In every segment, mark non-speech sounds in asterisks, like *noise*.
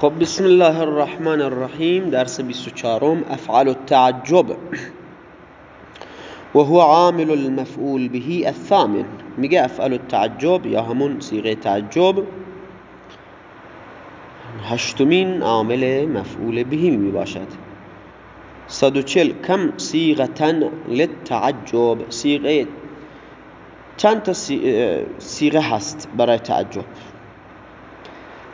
خب بسم الله الرحمن الرحیم. درس 24 افعال التعجب. وهو عامل المفعول به الثامن. میگه افعال التعجب یا همون صيغه تعجب. هشتمین عامل مفعول به می باشد. 140 کم صيغه للتعجب. صيغه چند تا صيغه هست برای تعجب؟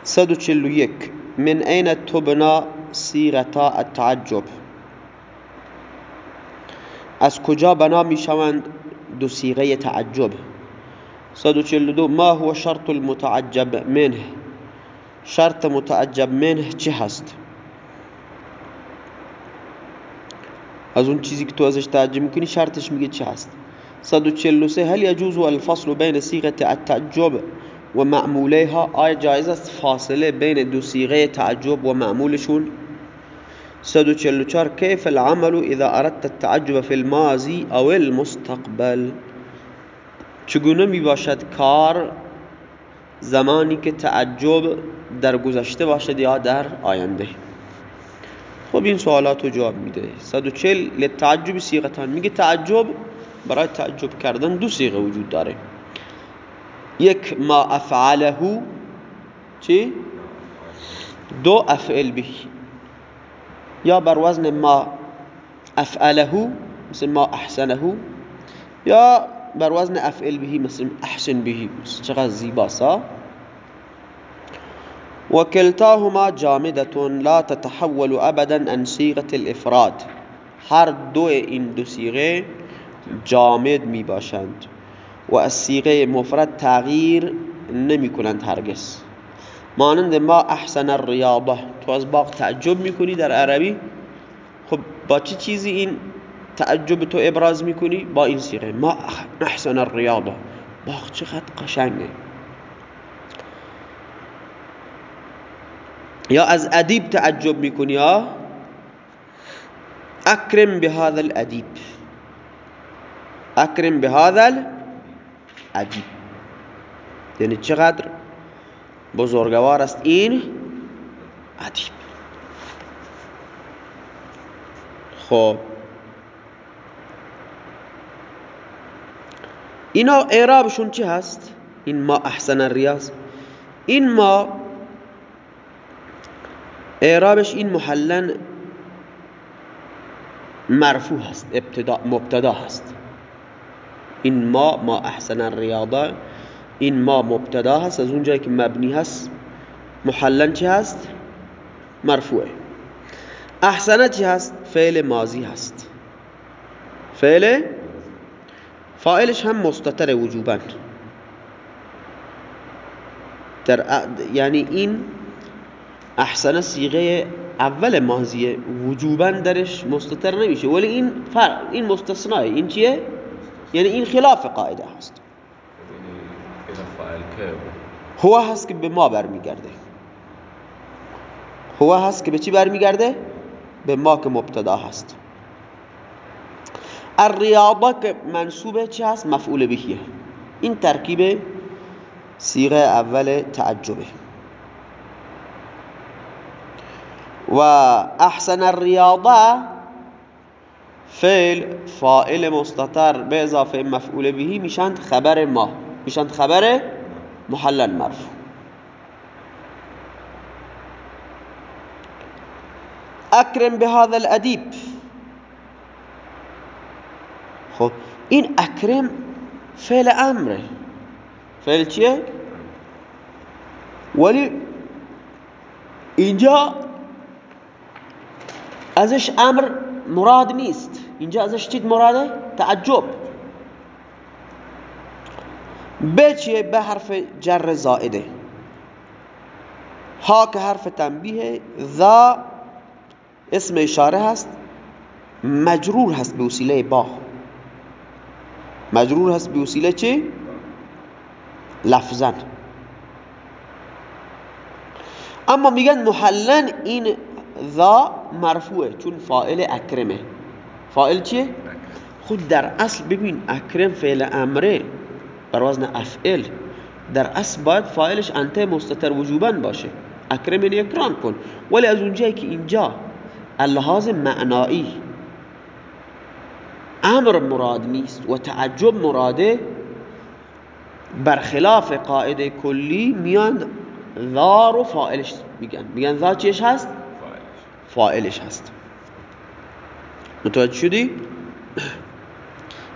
141 من أين تبنى صيغة التعجب؟ از کجا بنا می‌شوند دو صيغه تعجب؟ 142 ما هو شرط المتعجب منه؟ شرط متعجب منه چه هست؟ از اون چیزی که تو ازش تعجب می‌کنی شرطش میگه چه هست؟ 143 هل يجوز الفصل بين صيغه التعجب؟ و معمولیها آیا جایز است فاصله بین دو صيغه تعجب و معمولشون؟ 144 كيف العمل اذا اردت التعجب في الماضي او المستقبل؟ چگونه می باشد کار زمانی که تعجب در گذشته باشد یا در آینده؟ خب این سوالات رو جواب میده. 140 للتعجب صيغتان میگه تعجب برای تعجب کردن دو صيغه وجود داره. یک ما افعله چی؟ دو افعل به. یا بر وزن ما افعله مثل ما احسنه یا بر وزن افعل به مثل احسن به. چقدر زیباسا وكلتاهما جامدة لا تتحول ابدا عن صيغه الافراد. هر دو این دو صيغه جامد می باشند و از صیغه مفرد تغییر نمی کنند هرگز. مانند ما احسن الریاضه. تو از باغ تعجب می‌کنی در عربی. خب با چه چیزی این تعجب تو ابراز می‌کنی؟ با این صیغه ما احسن الریاضه. باغ چقدر قشنگه. یا از ادیب تعجب می‌کنی یا؟ اکرم بهذا الادیب. اکرم بهذا عجیب. یعنی چقدر بزرگوار است این؟ عجیب. خب. اینا اعرابشون چی هست؟ این ما احسن الریاض. این ما اعرابش این محلن مرفوع هست ابتدا مبتدا هست. این ما ما احسن الریاضه این ما مبتدا هست از اونجایی که مبنی هست محلن چی هست؟ مرفوعه. احسنه چی هست؟ فعل ماضی هست. فعل؟ فاعلش هم مستتر وجوبا. در یعنی این احسن صیغه اول ماضیه وجوبا درش مستتر نمیشه. ولی این فرق این مستثناه این چیه؟ یعنی این خلاف قاعده هست. هو هست که به ما برمیگرده. هو هست که به چی برمیگرده؟ به ما که مبتدا هست. الریاضه که منصوبه چی هست؟ مفعول بهیه. این ترکیب صیغه اول تعجبه. و احسن الریاضه فعل فاعل مستتر به اضافه مفعول بهی میشند خبر ما. میشند خبر محلل مرفوع. اکرم به هذا الادیب. خب این اکرم فعل امره. فعل چیه؟ ولی اینجا ازش امر مراد نیست. اینجا ازش چید مراده؟ تعجب. به به حرف جر زائده. ها که حرف تنبیه ذا اسم اشاره هست. مجرور هست به وسیله با. مجرور هست به وسیله چه لفظا. اما میگن محلن این ذا مرفوعه چون فائل اکرمه. فائل چیه؟ خود در اصل ببین اکرم فعل امره بر وزن افعل. در اصل باید فاعلش انته مستتر وجوبا باشه. اکرمنی اکرام کن. ولی از اونجایی که اینجا اللحاظ معنایی امر مراد نیست و تعجب مراده برخلاف قاعده کلی میان ذا و فائلش میگن. میگن ذا چیش هست؟ فائلش هست متوجه شدی؟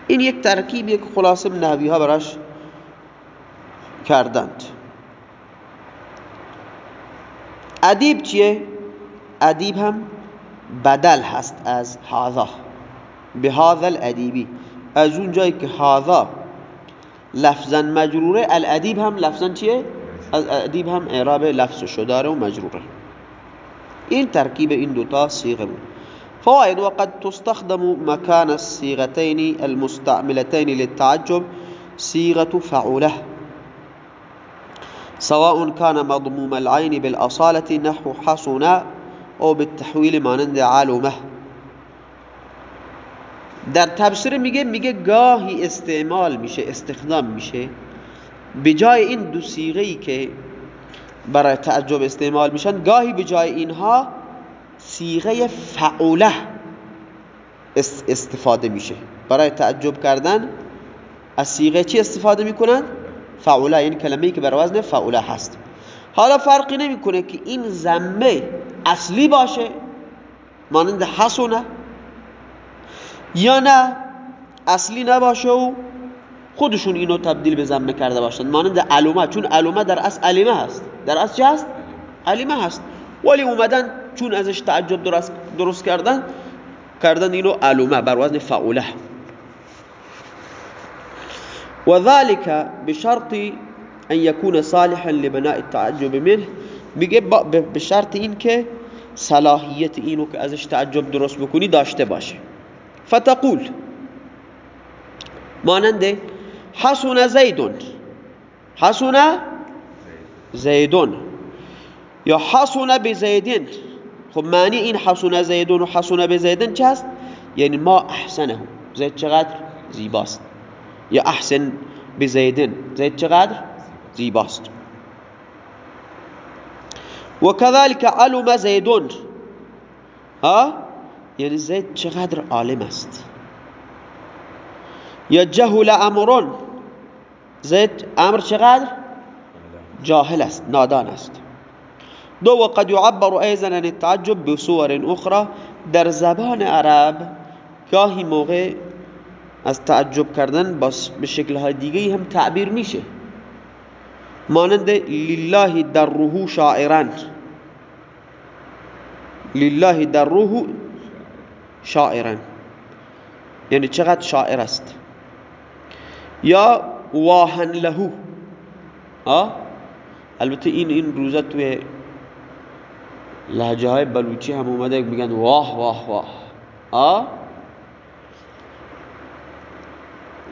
این یک ترکیبیه که خلاصه نحوی ها براش کردند ادیب چیه؟ ادیب هم بدل هست از هذا به هذا الادیبی از اون جایی که هذا لفظا مجروره الادیب هم لفظا چیه؟ ادیب هم اعراب لفظشو داره و مجروره این ترکیب این دوتا سیغه بود. فوائد وقد تستخدم مكان الصيغتين المستعملتين للتعجب صيغة فعولة. سواء كان مضموم العين بالأصالة نحو حسن أو بالتحويل مانند علمه در تبصرة میگه میگه گاهی استعمال میشه استخدام میشه. به جای این دو سیغه ای که برای تعجب استعمال میشن. گاهی به جای اینها سیغه فعوله استفاده میشه. برای تعجب کردن از سیغه چی استفاده می‌کنن؟ فعوله یعنی کلمه که بر وزن فعوله هست. حالا فرقی نمی‌کنه که این زمه اصلی باشه مانند حسونه یا نه اصلی نباشه و خودشون اینو تبدیل به زمه کرده باشند مانند علومه چون علومه در اصل علیمه هست. در اصل چه هست؟ علیمه هست. ولی اومدن چون ازش تعجب درست, درست کردن کردن اینو علومه بر وزن فعوله. وذلك بشرط ان يكون صالحا لبناء التعجب منه. میگه به شرط این که صلاحیت اینو که ازش تعجب درست بکنی داشته باشه. فتقول. ماننده حسن زیدون. حسن زیدون. یا حسن بزیدین خب معنی این حسن زیدون و حسن بزیدن چه هست؟ یعنی ما احسنه زید چقدر؟ زیباست. یا احسن بزیدن زید چقدر؟ زیباست. و كذلك علم زیدون. ها؟ یعنی زید چقدر عالم است. یا جهل امرون. زید امر چقدر؟ جاهل است نادان است. دو وقد يعبر ايضا عن التعجب بصور اخرى در زبان عرب گاهی موقع از تعجب کردن به شکلهای دیگه هم تعبیر میشه. مانند لله در روح شاعران. لله در روح شاعرا یعنی چقدر شاعر است. یا واهن لهو. آه؟ البته این این روزه توی لحجه های بلوچی هم اومده میگن واه واه واه آه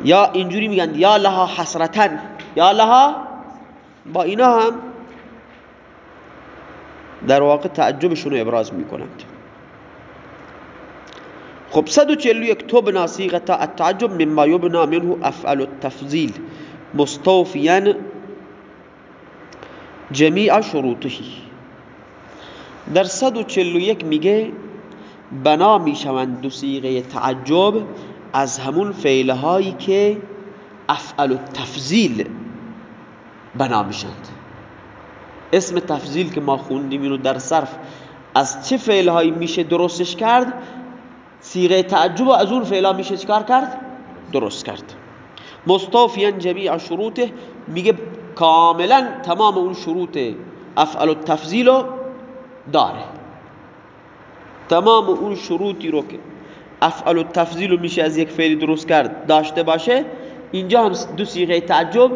یا اینجوری میگن یا لها حسرتن یا لها؟ با اینا هم در واقع تعجبشون رو ابراز می‌کنند. خب 141 تبنا صيغه التعجب مما يبنى منه افعل التفضيل مستوفيا جميع شروطه. در 141 میگه بنا می‌شوند دو صیغه تعجب از همون فعله هایی که افعل التفضیل بنا میشند. اسم تفضیل که ما خوندیم اینو در صرف از چه فعل هایی میشه درستش کرد؟ سیغه تعجب از اون فعلا میشه چکار کرد؟ درست کرد. مستوفیا جمیع شروطه میگه کاملا تمام اون شروط افعل التفضیل رو داره. تمام اون شروطی رو که افعل التفضیل رو میشه از یک فعلی درست کرد داشته باشه اینجا هم دو سیغه تعجب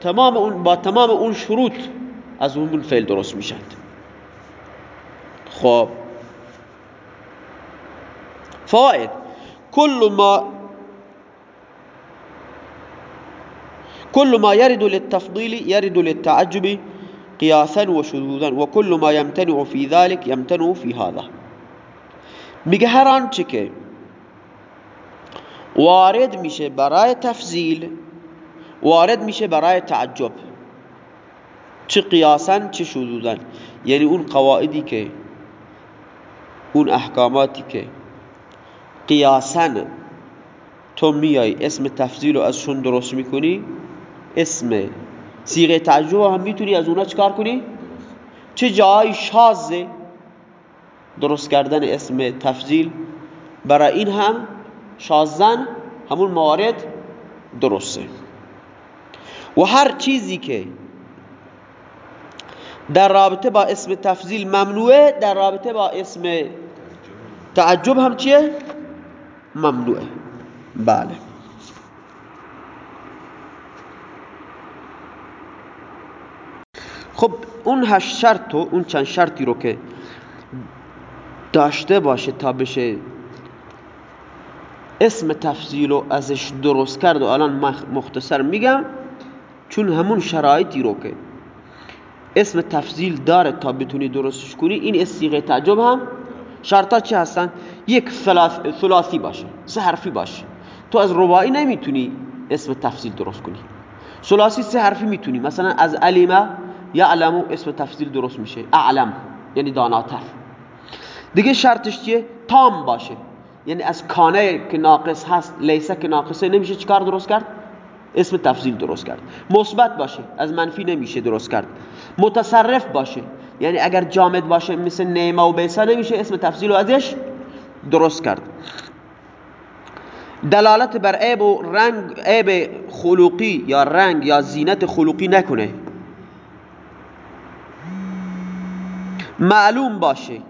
تمام اون با تمام اون شروط از اون فعل درست میشند خب. فوائد كل ما كل ما يرد للتفضيل يرد للتعجب قياسا وشذوذا وكل ما يمتنع في ذلك يمتنع في هذا. میگه هر آنچه که وارد میشه برای تفضیل وارد میشه برای تعجب. چه قیاسن چه شذوذن یعنی اون قواعدی که اون احکاماتی که قیاسن تو میای اسم تفضیل رو ازشون درست میکنی اسم سیغه تعجب هم می‌تونی از اونا چکار کنی؟ چه جایی شازه درست کردن اسم تفضیل برای این هم شازن همون موارد درسته. و هر چیزی که در رابطه با اسم تفضیل ممنوعه در رابطه با اسم تعجب هم چیه؟ ممنوعه. بله. خب اون هشت شرط و اون چند شرطی رو که داشته باشه تا بشه اسم تفضیل رو ازش درست کرد و الان مختصر میگم چون همون شرایطی رو که اسم تفضیل داره تا بتونی درستش کنی این استیغه تعجب هم شرطا چه هستن؟ یک ثلاثی باشه سه حرفی باشه. تو از رباعی نمی‌تونی اسم تفضیل درست کنی. ثلاثی سه حرفی می‌تونی. مثلا از علیمه یعلمو اسم تفضیل درست میشه. اعلم یعنی داناتر. دیگه شرطش چیه؟ تام باشه. یعنی از کانه که ناقص هست لیسه که ناقصه نمیشه چیکار درست کرد؟ اسم تفضیل درست کرد. مثبت باشه از منفی نمیشه درست کرد. متصرف باشه یعنی اگر جامد باشه مثل نیمه و بیسا نمیشه اسم تفضیل رو ازش درست کرد. دلالت بر عیب و رنگ عیب خلوقی یا رنگ یا زینت خلوقی نکنه. معلوم باشه.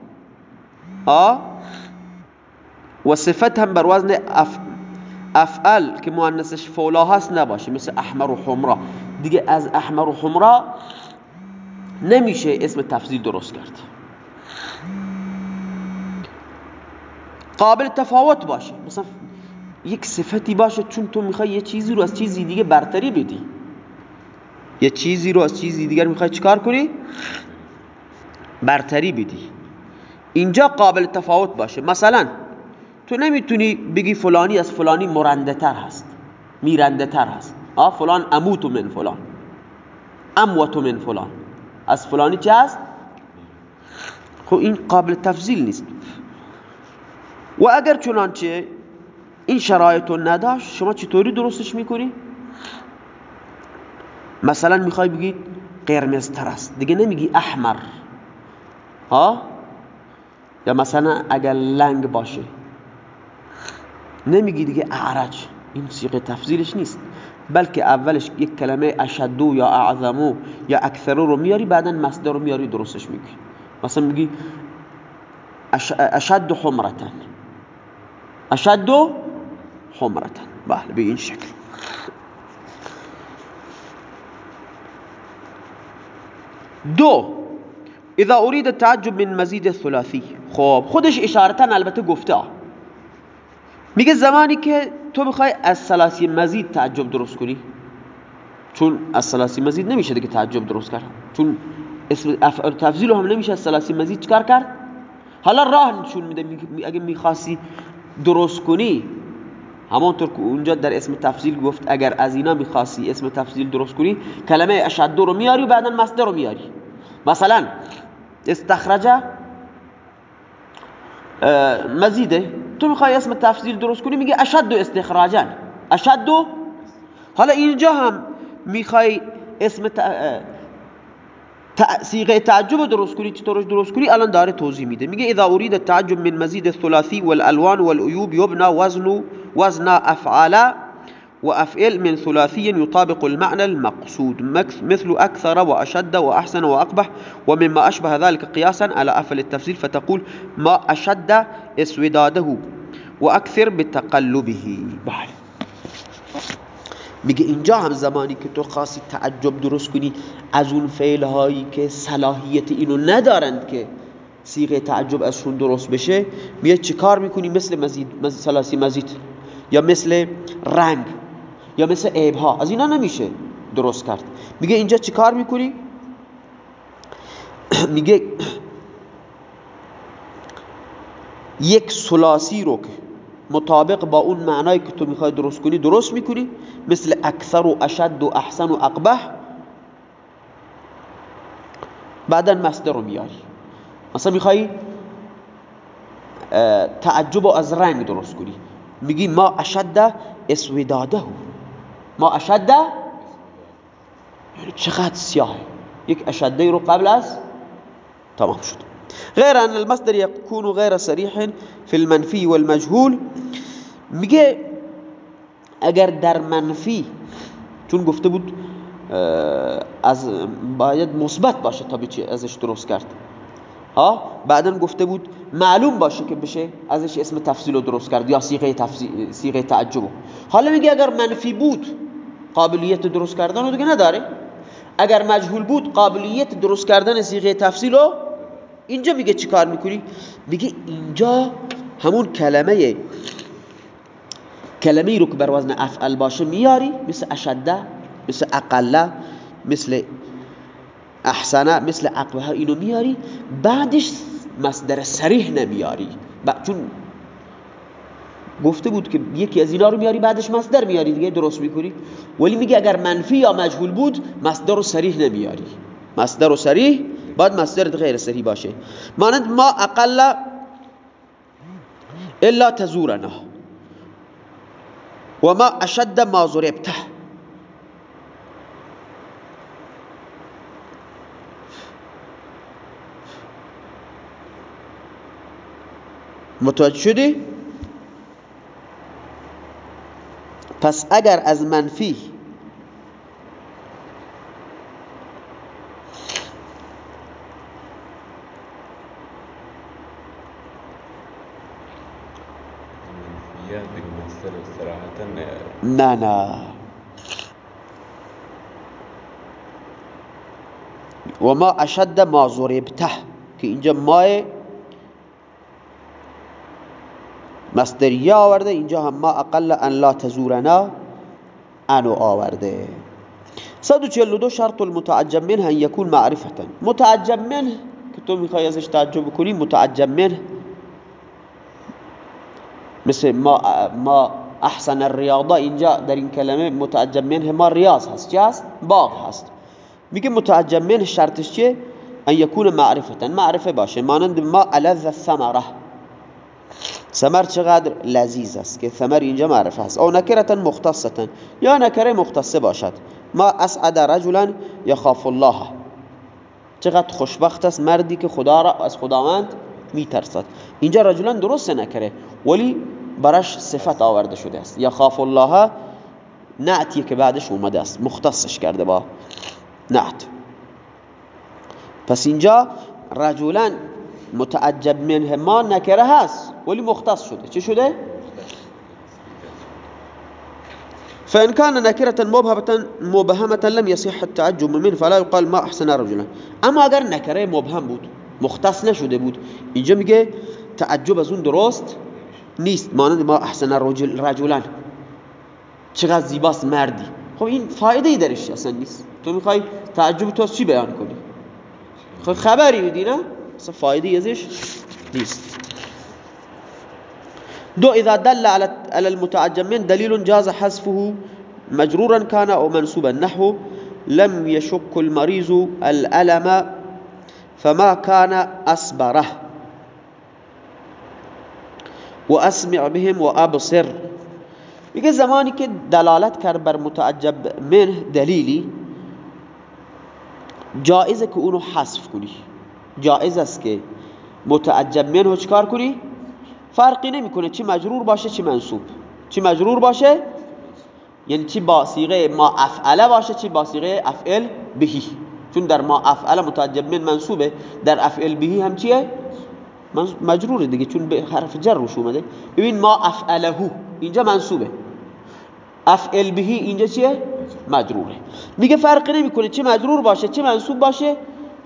ها و صفت هم بر وزن اف افعل که مؤنثش فولا هست نباشه مثل احمر و حمرا. دیگه از احمر و حمرا نمیشه اسم تفضیل درست کرد. قابل تفاوت باشه. مثلا یک صفتی باشه چون تو می‌خوای یه چیزی رو از چیزی دیگه برتری بدی. یه چیزی رو از چیزی دیگر می‌خوای چیکار کنی؟ برتری بدی. اینجا قابل تفاوت باشه. مثلا تو نمی‌تونی بگی فلانی از فلانی مرنده تر هست میرنده تر هست. آه فلان اموتو من فلان. اموتو من فلان. از فلانی چه هست؟ خب این قابل تفضیل نیست. و اگر چنانچه این شرایط رو نداشت شما چطوری درستش می‌کنی؟ مثلا می‌خوای بگید قرمز تر است. دیگه نمیگی احمر. ها؟ یا مثلا اگر لنگ باشه. نمیگی دیگه اعرج. این سیغه تفضیلش نیست. بلکه اولش یک کلمه اشدو یا اعظمو یا اکثرو رو میاری بعدا مصدر رو میاری درستش میگی. مثلا میگی اشد حمرتن. اشد حمرتن. بله به این شکل. دو اذا اريد التعجب من مزید ثلاثی خب خودش اشارتا البته گفته. میگه زمانی که تو بخوای از ثلاثی مزید تعجب درست کنی. چون از ثلاثی مزید نمیشه دیگه تعجب درست کرد. چون اسم تفضیل هم نمیشه از ثلاثی مزید چکار کرد؟ حالا راه نشون میده اگه می‌خواستی درست کنی. همانطور که اونجا در اسم تفضیل گفت اگر از اینا می‌خواستی اسم تفضیل درست کنی کلمه اشد رو میاری و بعدا مصدر رو میاری. مثلا استخرجه مزیده. تو می‌خوای اسم تفضیل درست کنی میگه اشد استخراجن اشد حالا اینجا هم می‌خوای اسم سیغه تعجب درست کنی چطورش درست کنی الان داره توضیح میده. میگه اذا اريد التعجب من مزید الثلاثي والالوان والعيوب يبنى وزن وزن افعال وأفعل من ثلاثي يطابق المعنى المقصود مثل أكثر وأشد وأحسن وأقبح ومما أشبه ذلك قياسا على أفعل التفسير فتقول ما أشد إسوداده وأكثر بتقلبه. بله میگه اینجا هم زمانی که تو خاصی تعجب درست کنی از اون فعل هایی که صلاحیت اینو ندارند که سیغه تعجب ازشون درست بشه میگه چه کار میکنی؟ مثل مزید سلاسی مزید. یا مثل رنگ. یا مثل عیب ها از اینا نمیشه درست کرد. میگه اینجا چه کار می‌کنی؟ *clears throat* میگه *clears throat* یک سلاسی رو که مطابق با اون معنایی که تو می‌خوای درست کنی درست می‌کنی. مثل اکثر و اشد و احسن و اقبح. بعدا مصدر رو میاری مثلا میخوایی تعجب از رنگ درست کنی. میگی ما اشد اسوداده. ما أشد یعنی چقدر سیاه یک اشده رو قبل از تمام شد. غیر أن المصدر يكون غیر صریح في المنفی والمجهول. میگه اگر در منفی چون گفته بود از باید مثبت باشه تا بچه ازش درست کرد. ها؟ بعدا گفته بود معلوم باشه که بشه ازش اسم تفصیل رو درست کرد یا سیغه, سیغه تعجب. حالا میگه اگر منفی بود قابلیت درست کردن رو دیگه نداره اگر مجهول بود قابلیت درست کردن سیغه تفصیل رو اینجا میگه چی کار می‌کنی؟ میگه اینجا همون کلمه کلمه رو که بر وزن افعل باشه میاری مثل اشده مثل اقله مثل احسنه مثل اقوه اینو میاری بعدش مصدر سریح نمیاری چون گفته بود که یکی از اینا رو میاری بعدش مصدر میاری دیگه درست می‌کنی؟ ولی میگه اگر منفی یا مجهول بود مصدر رو سریح نمیاری. مصدر رو سریح بعد مصدر غیر سریح باشه. مانند ما اقل الا تزورنا و ما اشد ما ضربته. متوجه شدی؟ پس اگر از منفی نه نه. و ما أشد ما ضربته که اینجا مای مصدریه آورده. اینجا هم ما اقل ان لا تزورنا انو آورده. 142 شرط المتعجب منه ان يكون معرفة متعجب منه که تو می‌خوای ازش تعجب کنی متعجب منه. مثل ما, ما احسن الریاضه اینجا در این کلمه متعجب منه. ما ریاض هست. چی هست؟ باغ هست. میگه متعجب منه شرطش چیه؟ ان يكون معرفة معرفه باشه. مانند ما الذ الثمره. ثمر چقدر لذیذ است که ثمر اینجا معرفه است. او نکرتا مختصتا یا نکره مختصه باشد. ما اسعد رجلا یخاف الله. چقدر خوشبخت است مردی که خدا را از خداوند میترسد. اینجا رجلا درست نکره ولی براش صفت آورده شده است. یخاف الله نعتی که بعدش اومده است. مختصش کرده با نعت. پس اینجا رجلا متعجب منه ما نکره هست ولی مختص شده. چه شده؟ فإن كان نكرة مبهمة مبهمة لم يصح التعجب منه فلا يقال ما أحسن رجلا. اما اگر نکره مبهم بود مختص نشده بود اینجا میگه تعجب از اون درست نیست مانند ما احسن رجل رجلان. چقدر زیباست مردی. خب این فایده ای درش اصلا نیست. تو می‌خوای تعجب تو چی بیان کنی؟ خب خبری میدی نه؟ فایده ازش نیست دو إذا دل على المتعجب من دليل جاز حذفه مجرورا كان أو منصوبا نحو لم يشك المريض الألم فما كان أصبره. وأسمع بهم وأبصر. میگه زمانی که دلالت کرد بر متعجب منه دلیلی جائزة که أونو حذف کنی جائز است که متعجب منه چکار کنی؟ فرقی نمی‌کنه چی مجرور باشه چی منصوب. چی مجرور باشه؟ یعنی چی با صیغه ما افعله باشه چی با صیغه افعل بهی. چون در ما افعله متعجب من منصوبه در افعل بهی هم چیه؟ مجروره دیگه چون به حرف جر روش اومده. ببین ما افعله اینجا منصوبه. افعل بهی اینجا چیه؟ مجروره. میگه فرقی نمی‌کنه چه مجرور باشه چه منصوب باشه؟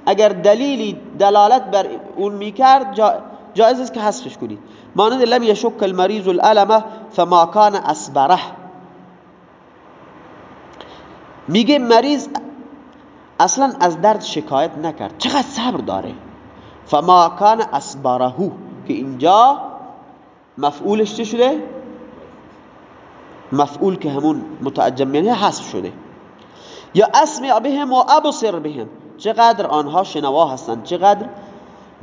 اگر دلیلی دلالت بر اون می‌کرد جا جایز است که حذفش کنید. مانند لم یشک المریض الالمه فما کان اسبره میگه مریض اصلا از درد شکایت نکرد. چقدر صبر داره. فما کان اسبره که اینجا مفعولش چه شده؟ مفعول که همون متعجب منه حذف شده. یا اسمع بهم و ابصر بهم. چقدر آنها شنوا هستند چقدر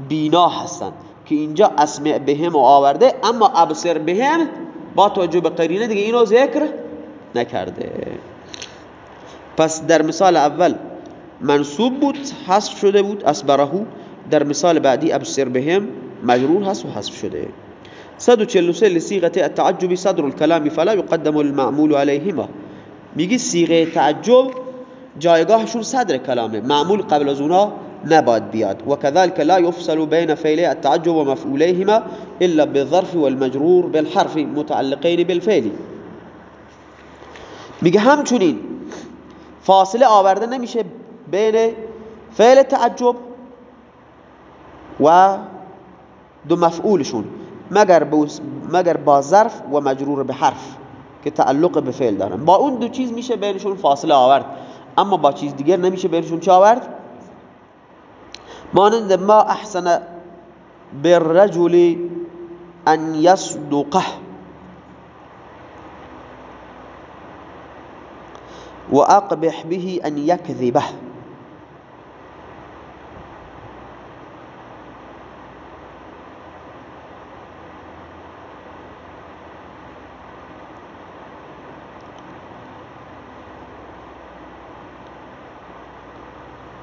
بینا هستند که اینجا اسمع بهم و آورده اما ابصر بهم با توجه به قرینه دیگه اینو ذکر نکرده. پس در مثال اول منصوب بود حذف شده بود اسبرهو در مثال بعدی ابصر بهم مجرور هست و حذف شده. 143 لصيغه التعجب صدر الكلام فلا يقدم المعمول عليهما میگی صيغه تعجب جایگاهشون صدر کلامه. معمول قبل از اونا نباید بیاد. و كذلك لا يفصل بين فعل التعجب ومفعوليهما الا بالظرف والمجرور بالحرف متعلقين بالفعل میگه همچنین فاصله آورده نمیشه بین فعل تعجب و دو مفعولشون مگر, مگر با ظرف و مجرور به حرف که تعلق به فعل دارن. با اون دو چیز میشه بینشون فاصله آورد. اما با چیز دیگر نمیشه بینشون چه آورد مانند ما احسن بالرجل ان يصدقه و اقبح به ان يكذبه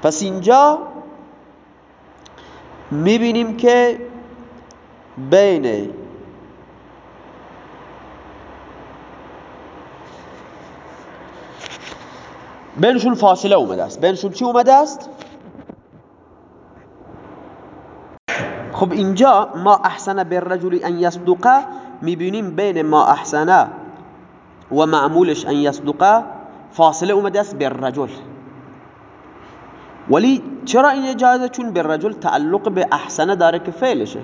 پس اینجا می‌بینیم که بین بینشون فاصله اومده است. بینشون چی اومده است؟ خب اینجا ما احسن بالرجل ان یصدقه می‌بینیم بین ما احسن و معمولش ان یصدقه فاصله اومده است بالرجل. ولی چرا این اجازه؟ چون به رجل تعلق به احسنه داره که فعلشه.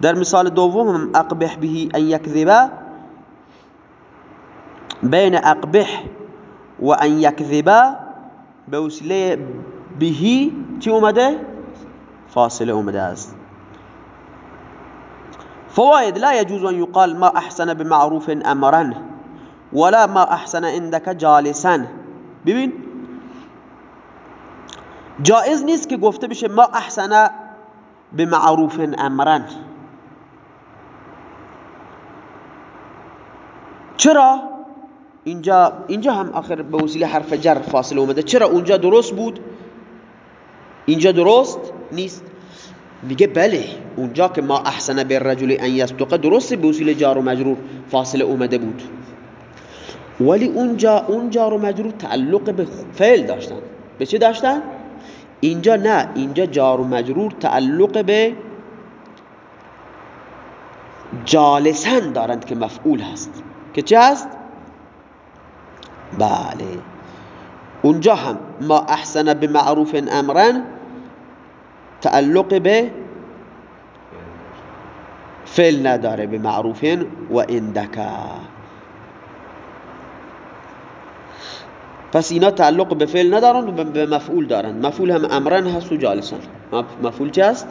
در مثال دوم هم اقبح به ان یکذبه بین اقبح و ان یکذبه به وسیله بهی چی اومده؟ فاصله اومده است. فواید لا يجوز ان يقال ما احسن بمعروف امرا ولا ما احسن عندك جالسا ببین جائز نیست که گفته بشه ما احسن به معروف امرن. چرا؟ اینجا اینجا هم آخر به وسیله حرف جر فاصله اومده. چرا؟ اونجا درست بود؟ اینجا درست نیست. میگه بله اونجا که ما احسن به رجل ان یصدقه درست به وسیله جار و مجرور فاصله اومده بود. ولی اونجا اون جار و مجرور تعلق به فعل داشتن. به چه داشتن؟ اینجا نه اینجا جار و مجرور تعلق به جالسن دارند که مفعول هست. که چه هست؟ بله. اونجا هم ما احسن به معروف امرن تعلق به فعل نداره به معروف و اندکه پس اینا تعلق به فعل ندارن و به مفعول دارن. مفعول هم امرن هست و جالسان. مفعول چه هست؟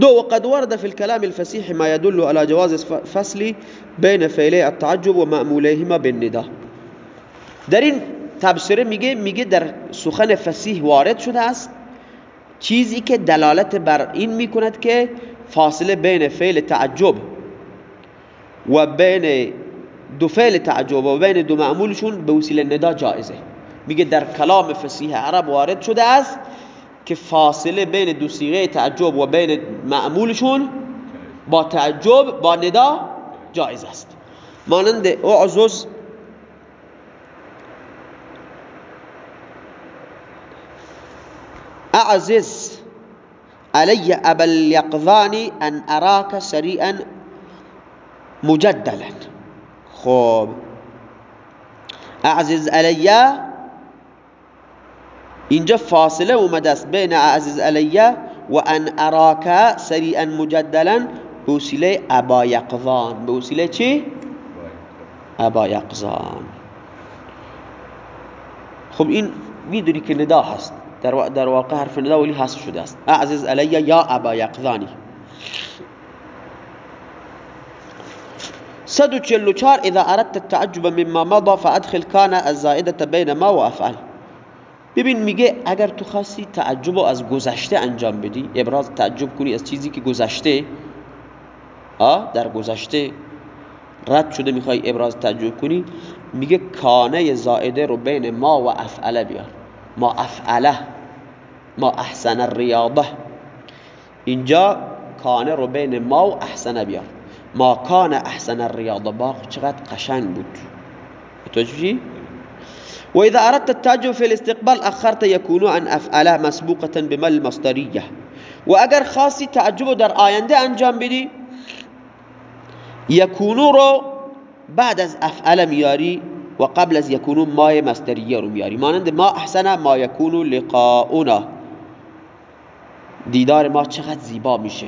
دو وقد ورد في الكلام الفسيح ما يدل على جواز فصل بين فعلي التعجب و معموليهما بالندا. در این تبصره میگه میگه در سخن فسیح وارد شده است. چیزی که دلالت بر این میکند که فاصله بین فعل تعجب و بین دو فعل تعجب و بین دو معمولشون به وسیله ندا جایزه. میگه در کلام فسیح عرب وارد شده است که فاصله بین دو صیغه تعجب و بین معمولشون با تعجب با ندا جایز است. مانند اعزز اعزز علی ابا الیقظان ان اراک سریعا مجدلا. خب. اعزز علیه اینجا فاصله اومده است بین اعزز علیه و ان اراک سریعا مجدلا به وسیله ابا یقظان. به وسیله چی؟ ابا یقظان. خب این می‌دونی که ندا هست. در واقع حرف ندا ولی حذف شده است. اعزز علیه یا ابا یقظانی. 144 اذا اردت التعجب مما مضى فادخل كان الزائده بين ما وافعل. ببین میگه اگر تو خاصی تعجب از گذشته انجام بدی ابراز تعجب کنی از چیزی که گذشته در گذشته رد شده می‌خوای ابراز تعجب کنی میگه کانه زائده رو بین ما و افعله بیار. ما افعله ما احسن الریاضه. اینجا کانه رو بین ما و احسن بیار. ما کان احسن الریاضه باغ چقدر قشنگ بود. توجه وإذا أردت التعجب في الاستقبال أخرت يكون عن أفعله مسبوقة بما المصدرية وأجر خاصي تعجب در آینده انجام بدی یکونو رو بعد از افعل میاری و قبل از یکونو مای مصدریه رو میاری. مانند ما احسن ما یکونو لقاؤنا. دیدار ما چقدر زیبا میشه.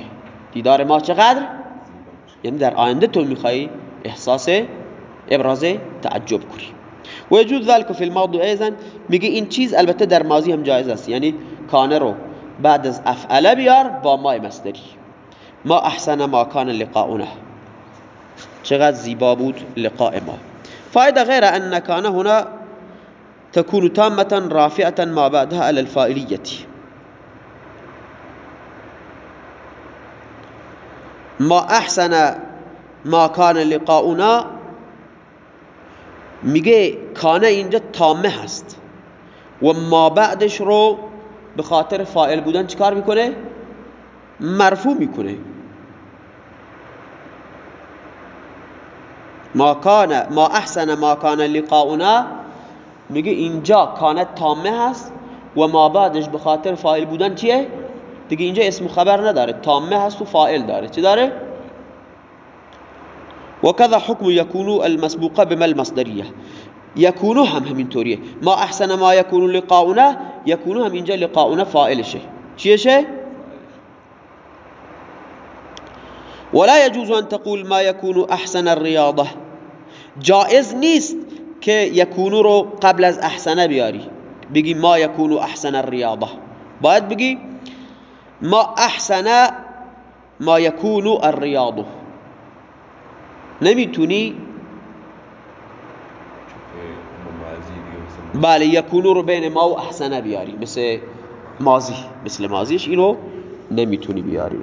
دیدار ما چقدر؟ یعنی در آینده تو می‌خوای احساس ابراز تعجب کنی و وجود ذلك فی الماضی ایضا میگه این چیز البته در ماضی هم جایز است. یعنی کانه رو بعد از افعله بیار با مای مصدری. ما احسن ما کان لقاؤنا. چقدر زیبا بود لقاء ما. فائده غیر ان کان هنا تكون تامة رافعة ما بعدها على الفائلية ما احسن ما کان لقاؤنا میگه کانه اینجا تامه هست. و ما بعدش رو به خاطر فائل بودن چیکار می‌کنه؟ مرفوع می‌کنه. ما کان ما احسن ما کان لقاؤنا میگه اینجا کانت تامه هست و ما بعدش به خاطر فاعل بودن چیه؟ دیگه اینجا اسم خبر نداره. تامه هست و فاعل داره. چی داره؟ وكذا حكم يكون المسبوقه بما المصدريه يكون هم همینطوریه. ما احسن ما يكون لقاؤنا يكون هم اینجا لقاؤنا فاعلشه. چیه شه ولا يجوز ان تقول ما يكون احسن الرياضه جائز نیست که یکونو رو قبل از احسنه بیاری. بگی ما یکونو احسن الریاضه. باید بگی ما احسن ما یکونو الریاضه نمی‌تونی؟ بله یکونو رو بین ما و احسنه بیاری مثل ماضی مثل ماضیش اینو نمی‌تونی بیاری.